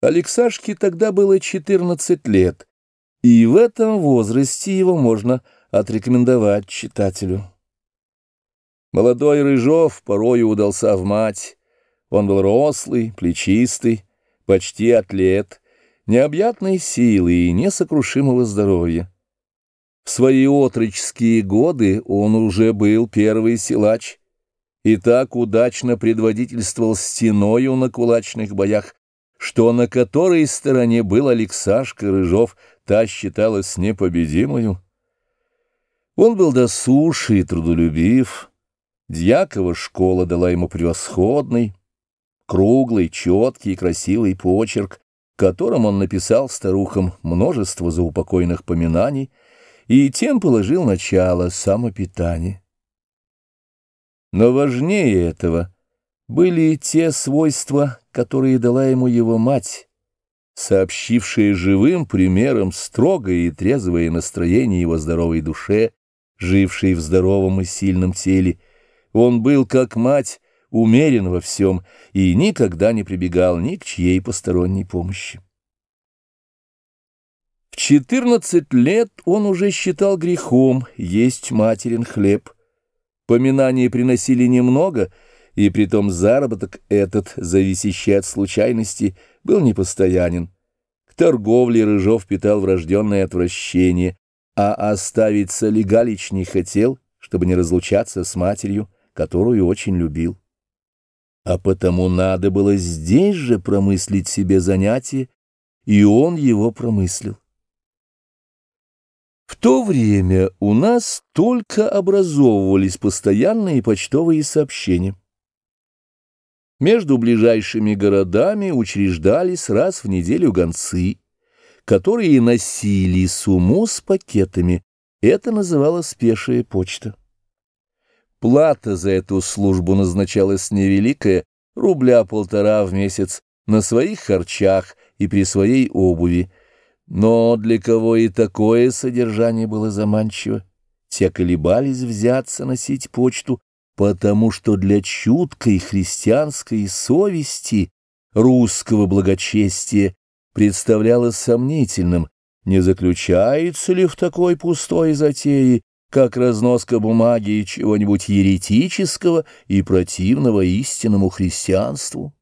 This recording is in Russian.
Алексашке тогда было 14 лет, и в этом возрасте его можно отрекомендовать читателю. Молодой Рыжов порою удался в мать. Он был рослый, плечистый, почти атлет, необъятной силы и несокрушимого здоровья. В свои отроческие годы он уже был первый силач и так удачно предводительствовал стеною на кулачных боях, что на которой стороне был Алексашка Рыжов, та считалась непобедимою. Он был до суши и трудолюбив. Дьякова школа дала ему превосходный, круглый, четкий и красивый почерк, которым он написал старухам множество заупокойных поминаний и тем положил начало самопитания. Но важнее этого были те свойства, которые дала ему его мать, сообщившая живым примером строгое и трезвое настроение его здоровой душе, жившей в здоровом и сильном теле. Он был, как мать, умерен во всем и никогда не прибегал ни к чьей посторонней помощи. В четырнадцать лет он уже считал грехом есть материн хлеб. Поминания приносили немного — и притом заработок этот, зависящий от случайности, был непостоянен. К торговле Рыжов питал врожденное отвращение, а оставить Солигалич не хотел, чтобы не разлучаться с матерью, которую очень любил. А потому надо было здесь же промыслить себе занятие, и он его промыслил. В то время у нас только образовывались постоянные почтовые сообщения. Между ближайшими городами учреждались раз в неделю гонцы, которые носили сумму с пакетами. Это называлось пешая почта. Плата за эту службу назначалась невеликая, рубля полтора в месяц, на своих харчах и при своей обуви. Но для кого и такое содержание было заманчиво? Те колебались взяться носить почту, потому что для чуткой христианской совести русского благочестия представлялось сомнительным, не заключается ли в такой пустой затее, как разноска бумаги чего-нибудь еретического и противного истинному христианству.